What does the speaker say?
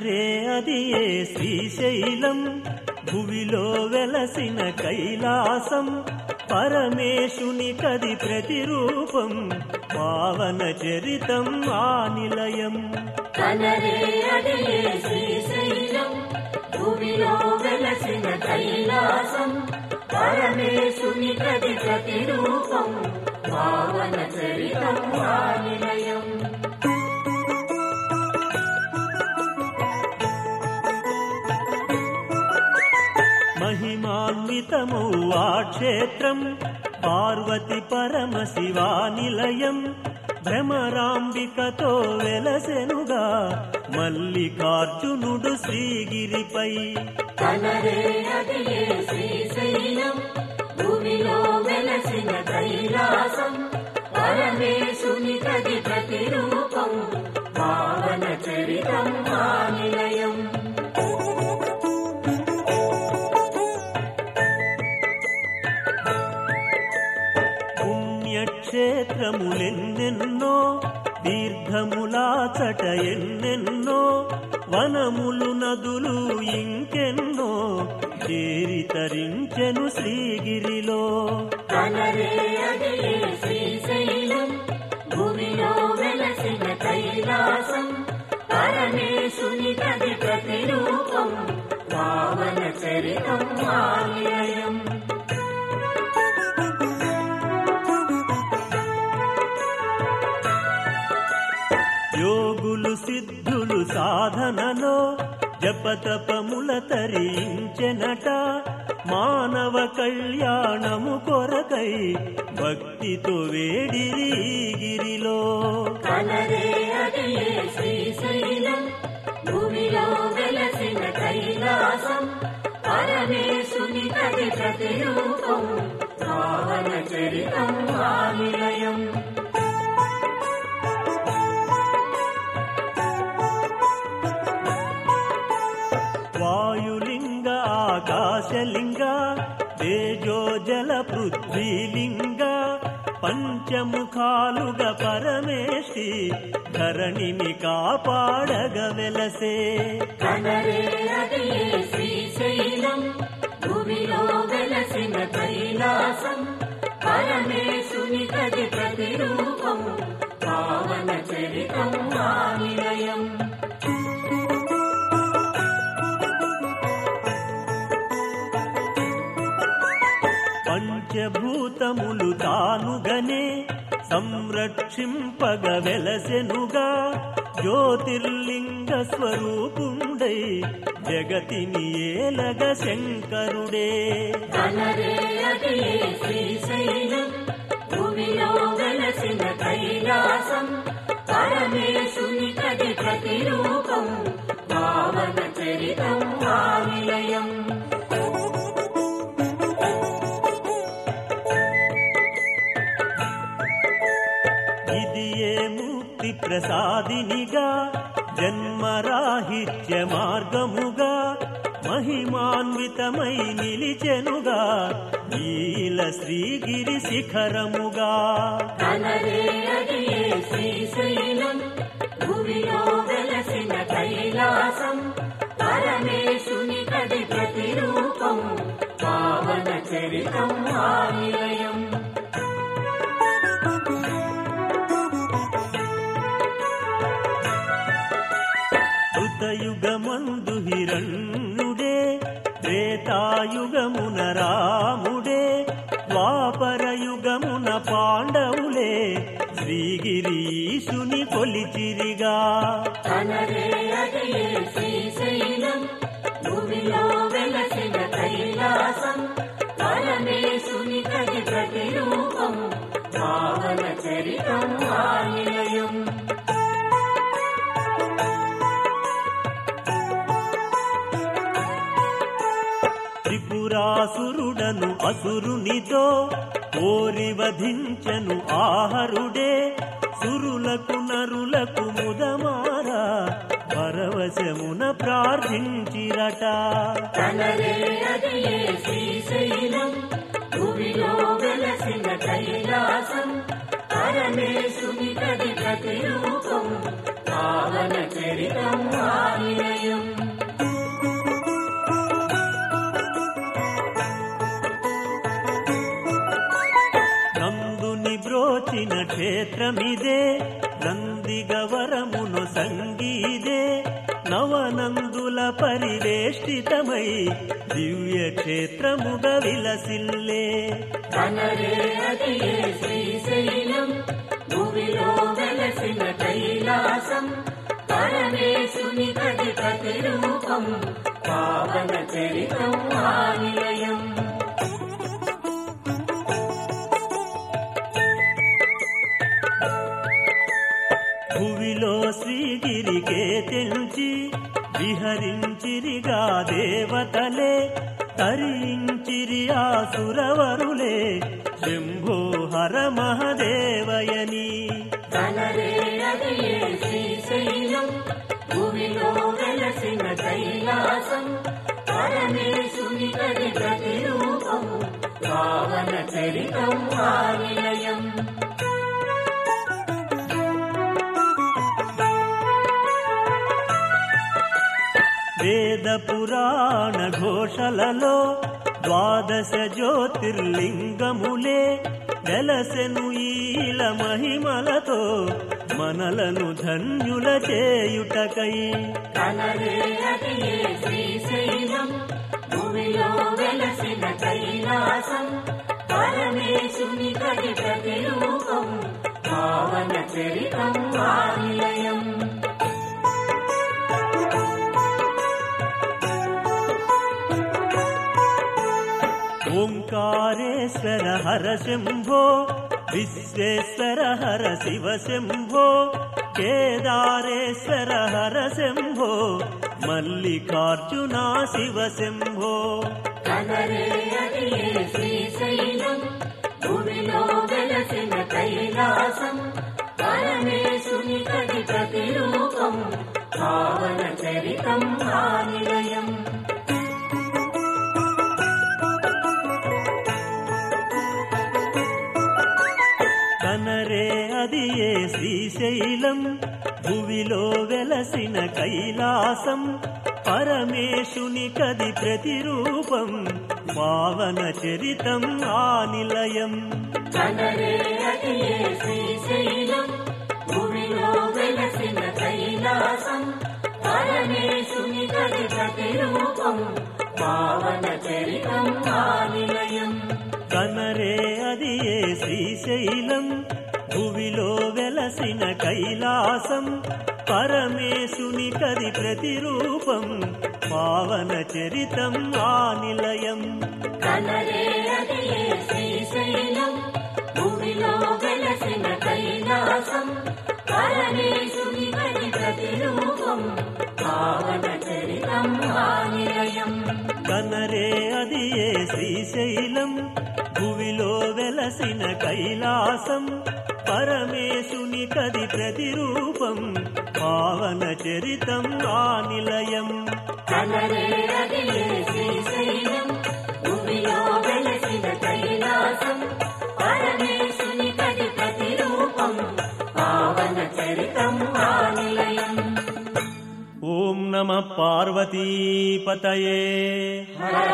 మరే అది ఏ శ్రీశైలం? భువిలో వెలసిన కైలాసం. పరమేశుని కది ప్రతిరూపం పావన చరితం ఆ నిలయం. కనరే అడియే శ్రీశైలం? భూమిలో వెలసిన కైలాసం. పరమేశుని కది ప్రతిరూపం పావన చరితం ఆ నిలయం. స్థితము ఆ క్షేత్రం. పార్వతి పరమ శివా నిలయం. భ్రమరాంబికతో వెలసెనుగా మల్లికార్జునుడు శ్రీగిరిపై. పరమేశుని ప్రతిరూపం పావన చరితం ఆ దీర్ఘములాచట ఎన్నెన్నో వనములు నదులు ఇంకెన్నో చేరి తరించెను శ్రీగిరిలో పరమేశుని కది ప్రతిరూపం పావన చరితం సాధనలో జపతపముల తరించెనట. మానవ కళ్యాణము కొరకై భక్తితో వేడిరి గిరిలో. పరమేశుని ప్రతిరూపం చరితం ఆ నిలయం ఆకాశలింగ తేజో పృథ్వీలింగ పంచముఖాలుగ పరమేశి ధరణిని కాపాడగ వెలసే. శ్రీశైలం భూమిలో వెలసిన కైలాసం పరమేశుని కది ప్రతిరూపం పావన చరితం తానుగనే సంరక్షింపగ వెలసెనుగా జ్యోతిర్లింగ స్వరూపుండై జగతిని ఏలగ శంకరుడే. కైలాసం పరమేశుని కది ప్రతిరూపం పావన చరితం ఆ ప్రసాదినిగా జన్మరాహిత్య మార్గముగా మహిమాన్వితమై నిలిచెనుగా నీల శ్రీగిరి శిఖరముగా. పరమేశుని కది ప్రతిరూపం పావన చరితం త్రేతాయుగమున రాముడే ద్వాపరయుగమున పాండవులే శ్రీగిరీశుని కొలిచిరిగా. కనరే అడియే పరమేశుని కది పావన చరితం ఆ అసురునితో కోరి వధించను ఆహరుడే. సురులకు నరులకు ముదమారా పరవశమున ప్రార్థించిరట. కైలాస క్షేత్రమిదే నందిగవరమును సంగీదే నవనందుల పరివేష్టితమై దివ్య క్షేత్రముగా విలసిల్లే శ్రీశైలం భూమిలో వెలసిన కైలాసం పరమేశుని ప్రతిరూపం పావన చరితం ఆనిలయం. శ్రీగిరికే తెంచి విహరించిరిగా దేవతలే తరించిరి ఆ సురవరులే శంభో హర మహదేవయని. పరమేశుని గది పావన చరితం ఆనిలయం వేద పురాణ ఘోషలలో ద్వాదశ జ్యోతిర్లింగములే వెలసెను ఈల మహిమలతో మనలను ధన్యుల చేయుటకై. కనరే అది ఏ శ్రీశైలం పరమేశుని గది ప్రతిరూపం పావన చరితం ఆనిలయం. ओङ्कारेश्वर हर शम्भो विश्वेश्वर हर शिव शम्भो केदारेश्वर हर शम्भो मल्लिकार्जुना शिव सिंभो భువిలో వెలసిన కైలాసం పరమేశుని కది ప్రతిరూపం పావన చరితం ఆ నిలయం. కనరే అది ఏ శ్రీశైలం భువిలో వెలసిన కైలాసం పరమేశుని కది ప్రతిరూపం పావన చరితం ఆ నిలయం కనరే అది ఏ శ్రీశైలం భువిలో వెలసిన కైలాసం పరమేశుని కది ప్రతిరూపం పావన చరితం ఆ నిలయం. ఓం నమ పార్వతీపతయే. హర